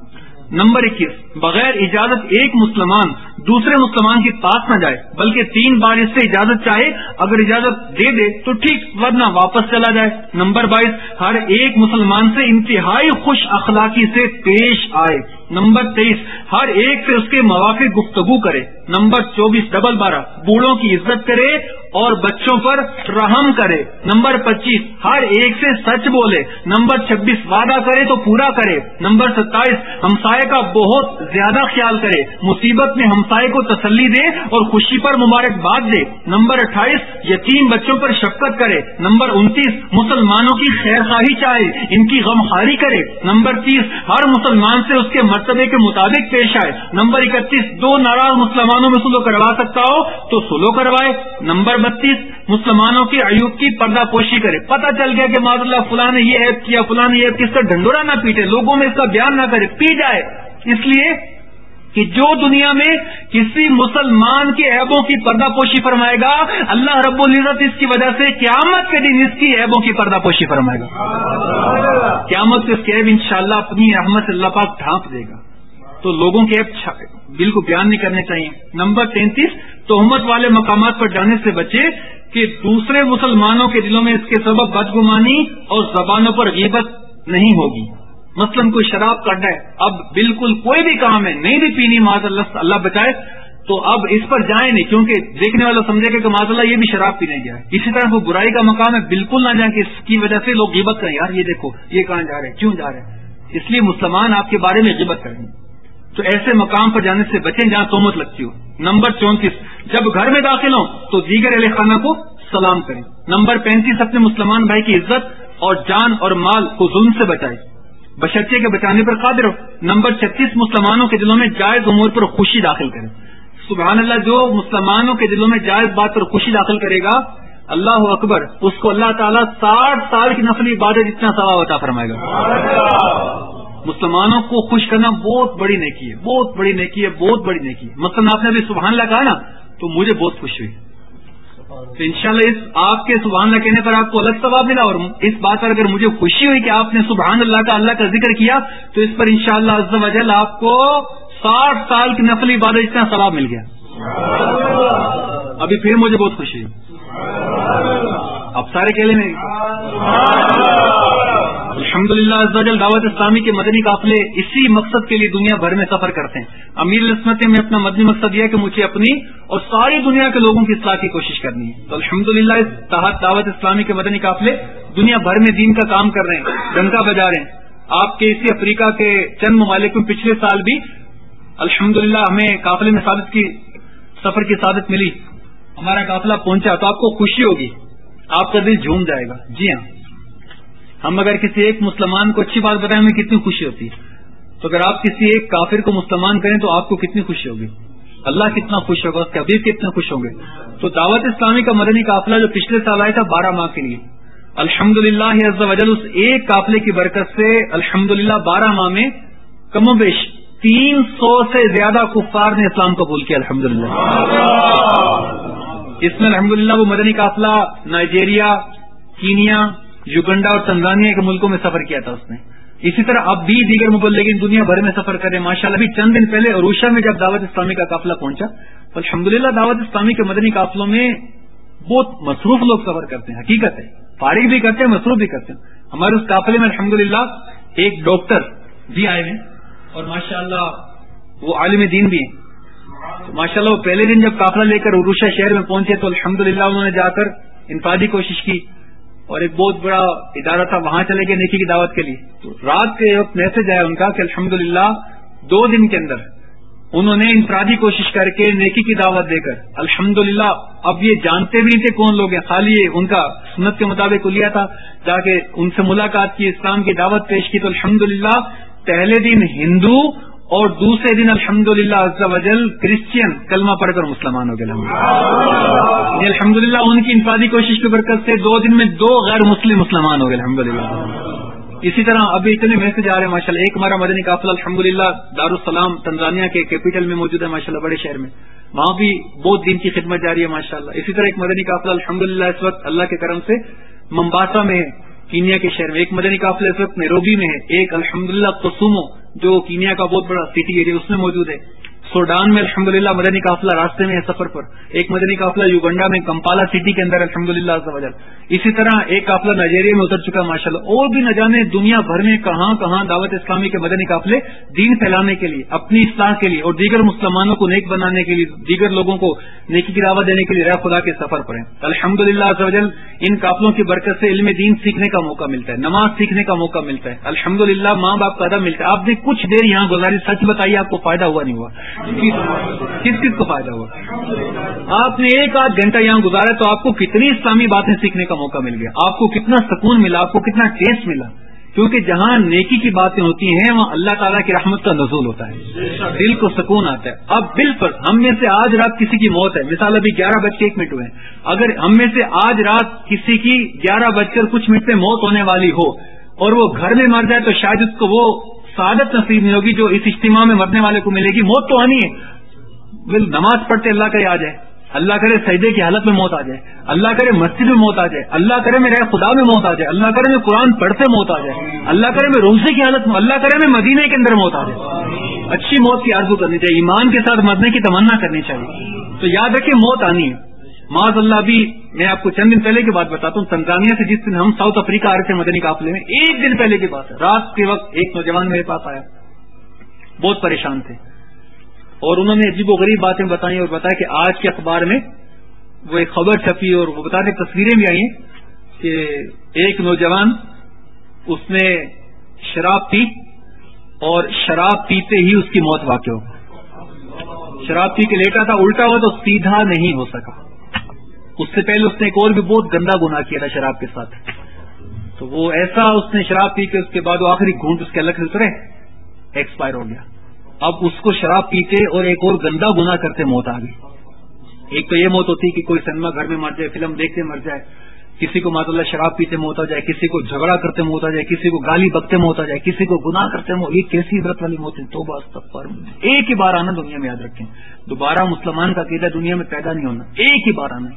نمبر اکیس، بغیر اجازت ایک مسلمان دوسرے مسلمان کے پاس نہ جائے، بلکہ تین بار اس سے اجازت چاہے، اگر اجازت دے دے تو ٹھیک، ورنہ واپس چلا جائے۔ نمبر بائیس، ہر ایک مسلمان سے انتہائی خوش اخلاقی سے پیش آئے۔ نمبر تیئیس، ہر ایک سے اس کے مواقع گفتگو کرے۔ نمبر چوبیس، ڈبل بارہ، بوڑھوں کی عزت کرے اور بچوں پر رحم کرے۔ نمبر پچیس، ہر ایک سے سچ بولے۔ نمبر چھبیس، وعدہ کرے تو پورا کرے۔ نمبر ستائیس، ہمسائے کا بہت زیادہ خیال کرے۔ مصیبت میں ہمسائے کو تسلی دے اور خوشی پر مبارکباد دے۔ نمبر اٹھائیس، یتیم بچوں پر شفقت کرے۔ نمبر انتیس، مسلمانوں کی خیر خواہی چاہے، ان کی غمخاری کرے۔ نمبر تیس، ہر مسلمان سے اس کے مرتبے کے مطابق پیش آئے۔ نمبر اکتیس، دو ناراض مسلمانوں میں سلو کروا سکتا ہو تو سلو کروائے۔ نمبر بتیس مسلمانوں کی ایوب کی پردہ پوشی کرے۔ پتہ چل گیا کہ معذ اللہ، فلاں نے یہ ایپ کیا، فلاں نے یہ کس کا ڈھنڈورا نہ پیٹے، لوگوں میں اس کا بیان نہ کرے، پی جائے۔ اس لیے کہ جو دنیا میں کسی مسلمان کے عیبوں کی پردہ پوشی فرمائے گا، اللہ رب العزت اس کی وجہ سے قیامت کے دن اس کی عیبوں کی پردہ پوشی فرمائے گا۔ قیامت اس کے عیب انشاءاللہ اپنی احمد سے اللہ پاک ڈھانپ دے گا۔ تو لوگوں کے عیب بالکل بیان نہیں کرنے چاہیے۔ نمبر تینتیس، تہمت والے مقامات پر جانے سے بچے کہ دوسرے مسلمانوں کے دلوں میں اس کے سبب بدگمانی اور زبانوں پر غیبت نہیں ہوگی۔ مثلاً کوئی شراب کرنا ہے اب بالکل کوئی بھی کام ہے، نہیں بھی پینی معذ اللہ اللہ بچائے، تو اب اس پر جائیں نہیں، کیونکہ دیکھنے والا سمجھے گا کہ معذ اللہ یہ بھی شراب پینے گیا اسی طرح وہ برائی کا مقام ہے، بالکل نہ جائیں کہ اس کی وجہ سے لوگ غیبت کریں، یار یہ دیکھو، یہ کہاں جا رہے ہیں، کیوں جا رہے ہیں؟ اس لیے مسلمان آپ کے بارے میں غیبت کریں۔ گے تو ایسے مقام پر جانے سے بچیں جہاں سومت لگتی ہو۔ نمبر چونتیس، جب گھر میں داخل ہوں تو دیگر علیہ خانہ کو سلام کریں۔ نمبر پینتیس، اپنے مسلمان بھائی کی عزت اور جان اور مال کو ظلم سے بچائے بشرچے کے بچانے پر قادر ہو۔ نمبر چھتیس، مسلمانوں کے دلوں میں جائز امور پر خوشی داخل کرے سبحان اللہ، جو مسلمانوں کے دلوں میں جائز بات پر خوشی داخل کرے گا، اللہ اکبر، اس کو اللہ تعالیٰ ساٹھ سال کی نسلی عبادت اتنا ثواب عطا فرمائے گا۔ مسلمانوں کو خوش کرنا بہت بڑی نیکی ہے، بہت بڑی نیکی ہے، بہت بڑی نیکی ہے۔ مثلاً آپ نے ابھی سبحان اللہ کہا نا، تو مجھے بہت خوشی ہوئی۔ تو انشاءاللہ اس آپ کے سبحان اللہ کہنے پر آپ کو الگ ثواب ملا اور اس بات پر اگر مجھے خوشی ہوئی کہ آپ نے سبحان اللہ کا اللہ کا ذکر کیا، تو اس پر انشاءاللہ شاء اللہ آپ کو ساٹھ سال کی نسلی عبادت اتنا ثواب مل گیا۔ ابھی پھر مجھے بہت خوشی ہوئی۔ اب سارے کہلے میں الحمد للہ دعوت اسلامی کے مدنی قافلے اسی مقصد کے لیے دنیا بھر میں سفر کرتے ہیں۔ امیر عصمت میں اپنا مدنی مقصد یہ کہ مجھے اپنی اور ساری دنیا کے لوگوں کی اصلاح کی کوشش کرنی ہے۔ تو الحمد للہ اس تحت دعوت اسلامی کے مدنی قافلے دنیا بھر میں دین کا کام کر رہے ہیں ڈنکا بجا رہے ہیں۔ آپ کے اسی افریقہ کے چند ممالک میں پچھلے سال بھی الحمد للہ ہمیں قافلے میں سعادت کی، سفر کی سعادت ملی۔ ہمارا قافلہ پہنچا تو آپ کو خوشی ہوگی۔ آپ کا دل جھوم جائے گا۔ جی ہاں۔ ہم اگر کسی ایک مسلمان کو اچھی بات بتائیں ہمیں کتنی خوشی ہوتی ہے۔ تو اگر آپ کسی ایک کافر کو مسلمان کریں تو آپ کو کتنی خوشی ہوگی۔ اللہ کتنا خوش ہوگا، اس کے حبیب کتنے خوش ہوں گے۔ تو دعوت اسلامی کا مدنی قافلہ جو پچھلے سال آیا تھا، بارہ ماہ کے لیے۔ الحمد للہ اس ایک قافلے کی برکت سے الحمد للہ بارہ ماہ میں کم و بیش تین سو سے زیادہ کفار نے اسلام قبول کیا الحمد للہ اس میں الحمد للہ وہ مدنی قافلہ نائجیریا، کینیا یوگنڈا اور تنزانیہ کے ملکوں میں سفر کیا تھا اس نے۔ اسی طرح اب بھی دیگر لیکن دنیا بھر میں سفر کرے ماشاء اللہ چند دن پہلے عروشا میں جب دعوت اسلامی کا قافلہ پہنچا، تو دعوت اسلامی کے مدنی قافلوں میں بہت مصروف لوگ سفر کرتے ہیں۔ حقیقت ہے۔ فارغ بھی کرتے ہیں، مصروف بھی کرتے ہیں۔ ہمارے اس قافلے میں الحمد ایک ڈاکٹر بھی آئے ہیں اور ماشاء اللہ وہ عالم دین بھی ہیں۔ ماشاء اللہ وہ پہلے دن جب قافلہ لے کر عروشا شہر میں پہنچے تو الحمد انہوں نے جا کر انفادی کوشش کی۔ اور ایک بہت بڑا ادارہ تھا وہاں چلے گئے نیکی کی دعوت کے لیے۔ تو رات کے وقت میسج آیا ان کا کہ الحمد دو دن کے اندر انہوں نے انفرادی کوشش کر کے نیکی کی دعوت دے کر الحمد اب یہ جانتے بھی نہیں تھے کون لوگ ہیں۔ خالی ان کا سنت کے مطابق لیا تھا۔ جا کے ان سے ملاقات کی، اسلام کی دعوت پیش کی تو الحمد پہلے دن ہندو اور دوسرے دن الحمد للہ وجل کرسچین کلمہ پڑھ کر مسلمان ہو گئے الحمد للہ ان کی انفرادی کوشش کی برکت سے دو دن میں دو غیر مسلم مسلمان ہو گئے الحمد للہ اسی طرح ابھی اتنے میسج آ رہے ہیں ماشاء اللہ ایک ہمارا مدنی قافل الحمد للہ دارالسلام تنزانیہ کے کیپٹل میں موجود ہے ماشاء اللہ بڑے شہر میں۔ وہاں بھی بہت دن کی خدمت جاری ہے ماشاء اللہ اسی طرح ایک مدنی قافلہ الحمد للہ اس وقت اللہ کے کرم سے ممباسا میں کینیا کے شہر میں ایک مدنی قافلہ اس وقت نیروبی میں ہے۔ ایک الحمد للہ قسومو، جو کینیا کا بہت بڑا سٹی ایریا اس میں موجود ہے۔ سوڈان میں الحمدللہ مدنی قافلہ راستے میں ہے سفر پر، ایک مدنی قافلہ یوگنڈا میں، کمپالا سٹی کے اندر الحمد للہ اسی طرح ایک قافلہ نائجیریا میں اتر چکا ماشاء اللہ اور بھی نہ جانے دنیا بھر میں کہاں کہاں دعوت اسلامی کے مدنی قافلے دین پھیلانے کے لیے، اپنی اصلاح کے لیے اور دیگر مسلمانوں کو نیک بنانے کے لیے، دیگر لوگوں کو نیکی کی دعوت دینے کے لیے رہ خدا کے سفر پر ہیں۔ الحمد للہ ان قافلوں کی برکت سے علم دین سیکھنے کا موقع ملتا ہے، نماز سیکھنے کا موقع ملتا ہے۔ الحمد للہ ماں باپ کا ادب ملتا ہے۔ آپ نے کچھ دیر یہاں گزاری، سچ بتائیے آپ کو فائدہ ہوا نہیں ہوا۔ کس کس کو فائدہ ہوا؟ آپ نے ایک آدھ گھنٹہ یہاں گزارا تو آپ کو کتنی اسلامی باتیں سیکھنے کا موقع مل گیا۔ آپ کو کتنا سکون ملا، آپ کو کتنا ٹیسٹ ملا۔ کیونکہ جہاں نیکی کی باتیں ہوتی ہیں، وہاں اللہ تعالیٰ کی رحمت کا نزول ہوتا ہے۔ دل کو سکون آتا ہے۔ اب دل پر ہم میں سے آج رات کسی کی موت ہے۔ مثال ابھی گیارہ بج کے ایک منٹ ہوئے اگر ہم میں سے آج رات کسی کی گیارہ بج کر کچھ منٹ میں موت ہونے والی ہو اور وہ گھر میں مر جائے تو شاید اس کو وہ سعادت نصیب نہیں ہوگی جو اس اجتماع میں مرنے والے کو ملے گی، موت تو آنی ہے۔ بل نماز پڑھتے اللہ کا ہی آ جائے۔ اللہ کرے سجدے کی حالت میں موت آ جائے۔ اللہ کرے مسجد میں موت آ جائے۔ اللہ کرے میں رہے خدا میں موت آ جائے۔ اللہ کرے میں قرآن پڑھتے موت آ جائے۔ اللہ کرے میں روزے کی حالت میں، اللہ کرے میں مدینے کے اندر موت آ جائے۔ اچھی موت کی آرزو کرنی چاہیے، ایمان کے ساتھ مرنے کی تمنا کرنی چاہیے۔ تو یاد رکھیں، موت آنی ہے۔ معاذ اللہ بھی میں آپ کو چند دن پہلے کی بات بتاتا ہوں، تنزانیہ سے جس دن ہم ساؤتھ افریقہ آ رہے تھے مدنی قافلے میں، ایک دن پہلے کی بات ہے۔ رات کے وقت ایک نوجوان میرے پاس آیا۔ بہت پریشان تھے۔ اور انہوں نے عجیب و غریب باتیں بتائی اور بتایا کہ آج کے اخبار میں وہ ایک خبر چھپی اور وہ بتا دیں، تصویریں بھی آئی ہیں کہ ایک نوجوان اس نے شراب پی اور شراب پیتے ہی اس کی موت واقع ہو شراب پی کے لیٹا تھا، الٹا ہوا تو سیدھا نہیں ہو سکا۔ اس سے پہلے اس نے ایک اور بھی بہت گندا گنا کیا تھا شراب کے ساتھ۔ تو وہ ایسا اس نے شراب پی کے اس کے بعد وہ آخری گھونٹ اس کے الگ سے اترے۔ ایکسپائر ہو گیا۔ اب اس کو شراب پیتے اور ایک اور گندا گنا کرتے موت آ گئی۔ ایک تو یہ موت ہوتی ہے کہ کوئی سنیما گھر میں مر جائے، فلم دیکھتے مر جائے۔ کسی کو مات اللہ شراب پیتے موت آ جائے، کسی کو جھگڑا کرتے موت آ جائے، کسی کو گالی بکتے موت آ جائے، کسی کو گناہ کرتے موت یہ کیسی عبرت والی موت ہے؟ تو بس ایک ہی بار آنا دنیا میں یاد رکھیں۔ دوبارہ مسلمان کا قیدا دنیا میں پیدا نہیں ہونا۔ ایک ہی بار آنا۔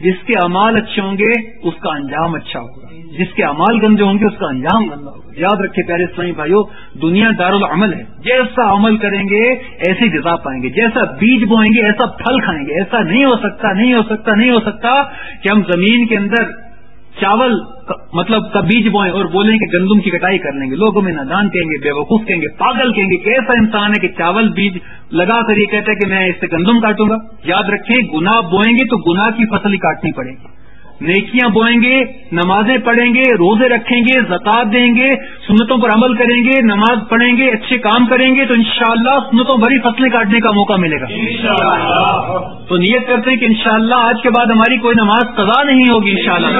جس کے امال اچھے ہوں گے، اس کا انجام اچھا ہوگا۔ جس کے امال گندے ہوں گے، اس کا انجام گندا ہوگا۔ یاد رکھے پیارے اسلامی بھائیوں دنیا دارالعمل ہے۔ جیسا عمل کریں گے، ایسی جزا پائیں گے۔ جیسا بیج بوئیں گے، ایسا پھل کھائیں گے۔ ایسا نہیں ہو سکتا، نہیں ہو سکتا، نہیں ہو سکتا کہ ہم زمین کے اندر چاول مطلب کا بیج بوئیں اور بولیں کہ گندم کی کٹائی کر لیں گے۔ لوگوں میں نادان کہیں گے بے وقوف کہیں گے، پاگل کہیں گے کیسا انسان ہے کہ چاول بیج لگا کر یہ کہتا ہے کہ میں اس سے گندم کاٹوں گا۔ یاد رکھیں گنا بوئیں گے تو گنا کی فصل ہی کاٹنی پڑے گی۔ نیکیاں بوئیں گے نمازیں پڑھیں گے روزے رکھیں گے زکات دیں گے سنتوں پر عمل کریں گے نماز پڑھیں گے اچھے کام کریں گے تو انشاءاللہ سنتوں بھری فصلیں کاٹنے کا موقع ملے گا۔ تو نیت کرتے ہیں کہ انشاءاللہ آج کے بعد ہماری کوئی نماز قضا نہیں ہوگی انشاءاللہ۔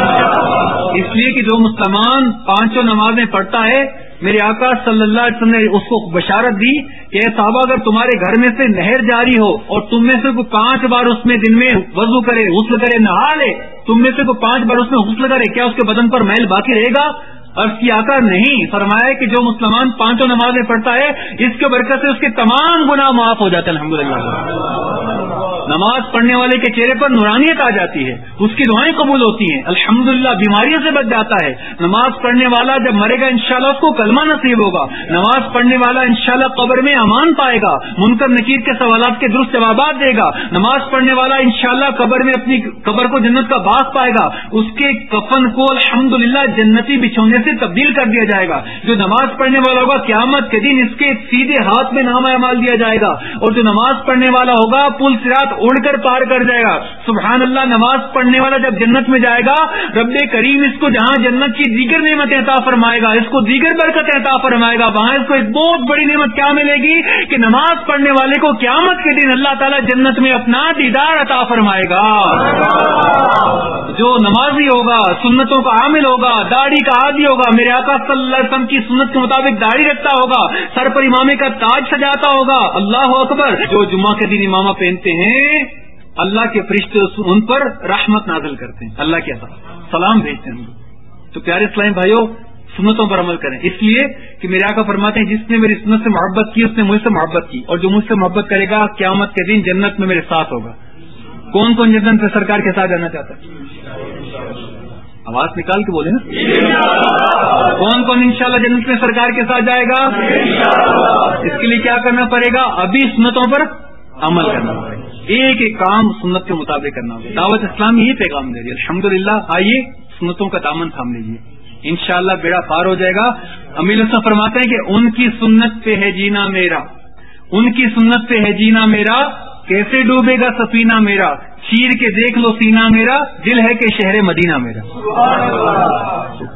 اس لیے کہ جو مسلمان پانچوں نمازیں پڑھتا ہے میرے آقا صلی اللہ علیہ وسلم نے اس کو بشارت دی کہ صحابہ، اگر تمہارے گھر میں سے نہر جاری ہو اور تم میں سے کوئی پانچ بار اس میں دن میں وضو کرے، غسل کرے، نہا لے، تم میں سے کوئی پانچ بار اس میں غسل کرے، کیا اس کے بدن پر محل باقی رہے گا؟ عرض کی آقا نہیں، فرمایا کہ جو مسلمان پانچوں نمازیں پڑھتا ہے، اس کے برکت سے اس کے تمام گناہ معاف ہو جاتے ہیں الحمد نماز پڑھنے والے کے چہرے پر نورانیت آ جاتی ہے، اس کی دعائیں قبول ہوتی ہیں الحمد بیماریوں سے بچ جاتا ہے۔ نماز پڑھنے والا جب مرے گا، انشاءاللہ اس کو کلمہ نصیب ہوگا۔ نماز پڑھنے والا انشاءاللہ قبر میں امان پائے گا، منکر نکیر کے سوالات کے درست جوابات دے گا۔ نماز پڑھنے والا انشاءاللہ قبر میں اپنی قبر کو جنت کا باغ پائے گا۔ اس کے کفن کو الحمد جنتی بچھونے سے تبدیل کر دیا جائے گا۔ جو نماز پڑھنے والا ہوگا، قیامت کے دن اس کے سیدھے ہاتھ میں نام اعمال دیا جائے گا۔ اور جو نماز پڑھنے والا ہوگا، پل سرات اڑ کر پار کر جائے گا۔ سبحان اللہ، نماز پڑھنے والا جب جنت میں جائے گا، رب کریم اس کو جہاں جنت کی دیگر نعمت عطا فرمائے گا، اس کو دیگر برکت عطا فرمائے گا، وہاں اس کو ایک بہت بڑی نعمت کیا ملے گی کہ نماز پڑھنے والے کو قیامت کے دن اللہ تعالیٰ جنت میں اپنا دیدار عطا فرمائے گا۔ جو نمازی ہوگا، سنتوں کا عامل ہوگا، داڑھی کا عادی ہوگا۔ میرے آقا صلی اللہ علیہ وسلم کی سنت کے مطابق داڑھی رکھتا ہوگا۔ سر پر امامے کا تاج سجاتا ہوگا۔ اللہ اکبر۔ جو جمعہ کے دن امامہ پہنتے ہیں، اللہ کے فرشتے ان پر رحمت نازل کرتے ہیں۔ اللہ کے سلام بھیجتے ہیں تو پیارے اسلام بھائیوں سنتوں پر عمل کریں۔ اس لیے کہ میرے آقا فرماتے ہیں، جس نے میری سنت سے محبت کی، اس نے مجھ سے محبت کی۔ اور جو مجھ سے محبت کرے گا، قیامت کے دن جنت میں میرے ساتھ ہوگا۔ کون کون جنت میں سرکار کے ساتھ جانا چاہتا ہے؟ آواز نکال کے بولے نا کون کون انشاءاللہ جنت میں سرکار کے ساتھ جائے گا؟ اس کے لیے کیا کرنا پڑے گا؟ ابھی سنتوں پر عمل کرنا ہوگا ایک ایک کام سنت کے مطابق کرنا ہوگا دعوت اسلامی ہی پیغام دے رہی الحمد للہ آئیے سنتوں کا دامن تھام لیجیے۔ ان شاء اللہ بیڑا پار ہو جائے گا۔ امیر السلام فرماتے ہیں کہ ان کی سنت پہ ہے جینا میرا۔ ان کی سنت پہ ہے جینا میرا۔ کیسے ڈوبے گا سفینہ میرا؟ چیر کے دیکھ لو سینا میرا، دل ہے کہ شہر مدینہ میرا۔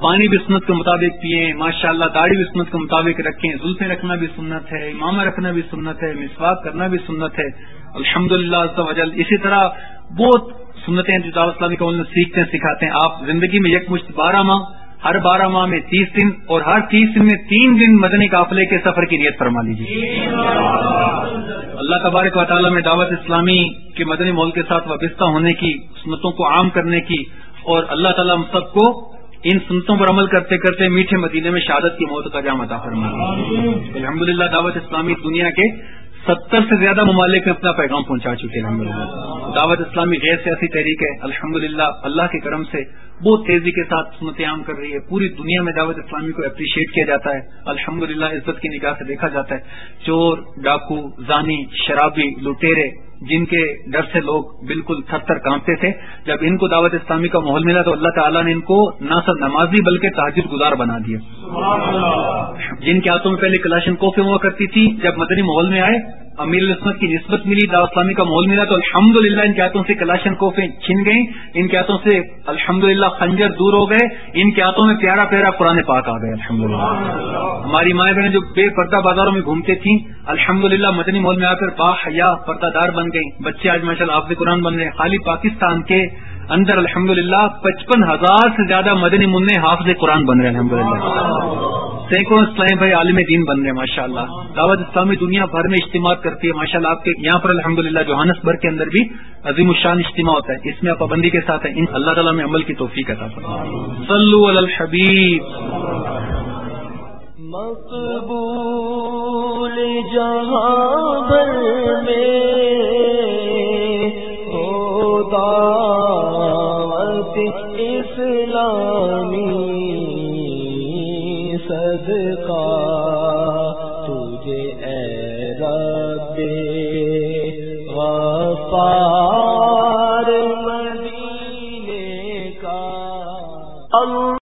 پانی بھی سنت کے مطابق پیئیں ماشاء اللہ داڑھی بھی سنت کے مطابق رکھیں زلفیں رکھنا بھی سنت ہے، امامہ رکھنا بھی سنت ہے، مسواک کرنا بھی سنت ہے۔ الحمد للہ اسی طرح بہت سنتیں جو دعوت اسلامی کو سیکھتے ہیں، سکھاتے ہیں۔ آپ زندگی میں یک مشت بارہ ماہ ہر بارہ ماہ میں تیس دن اور ہر تیس دن میں تین دن مدنی قافلے کے سفر کی نیت فرما لیجیے۔ اللہ تبارک و تعالیٰ میں دعوت اسلامی کے مدنی مول کے ساتھ وابستہ ہونے کی، سنتوں کو عام کرنے کی اور اللہ تعالیٰ ہم سب کو ان سنتوں پر عمل کرتے کرتے میٹھے مدینے میں شہادت کی موت کا جام عطا فرما الحمد للہ دعوت اسلامی دنیا کے ستر سے زیادہ ممالک میں اپنا پیغام پہنچا چکے ہیں دعوت اسلامی غیر سیاسی تحریک ہے الحمد اللہ کے کرم سے بہت تیزی کے ساتھ سنت عام کر رہی ہے۔ پوری دنیا میں دعوت اسلامی کو اپریشیٹ کیا جاتا ہے۔ الحمد عزت کی نگاہ سے دیکھا جاتا ہے۔ چور، ڈاکو، زانی، شرابی لٹیرے جن کے ڈر سے لوگ بالکل تھر تھر کانپتے تھے۔ جب ان کو دعوت اسلامی کا ماحول ملا تو اللہ تعالیٰ نے ان کو نہ صرف نمازی بلکہ تاجر گزار بنا دیا جن کے ہاتھوں میں پہلے کلاشن کوفے ہوا کرتی تھی جب مدنی ماحول میں آئے امیر السمت کی نسبت ملی دعوت اسلامی کا ماحول ملا، تو الحمد للہ ان کے ہاتھوں سے کلاشن کوفیں چھن گئیں، ان کے ہاتھوں سے الحمد للہ خنجر دور ہو گئے، ان کے ہاتھوں میں پیارا پیارا قرآن پاک آ گئے الحمد ہماری مائیں بہنیں جو بے پردہ بازاروں میں گھومتے تھیں الحمد للہ مدنی ماحول میں آ کر با حیا پردہ دار بن گئی بچے آج ماشاء اللہ آپ قرآن بن رہے خالی پاکستان کے اندر الحمد للہ پچپن ہزار سے زیادہ مدنی منع حافظ قرآن بن رہے ہیں الحمد للہ سینکڑوں اسلام بھائی عالم دین بن رہے ہیں ماشاء اللہ دعوت اسلامی دنیا بھر میں اجتماع کرتی ہے ماشاء اللہ آپ کے یہاں پر الحمد للہ جوہانس بھر کے اندر بھی عظیم الشان اجتماع ہوتا ہے۔ اس میں پابندی کے ساتھ ہیں۔ اللہ تعالیٰ میں عمل کی توفیق عطا صلو علی الحبیب۔ مقبول جہاں بھر میں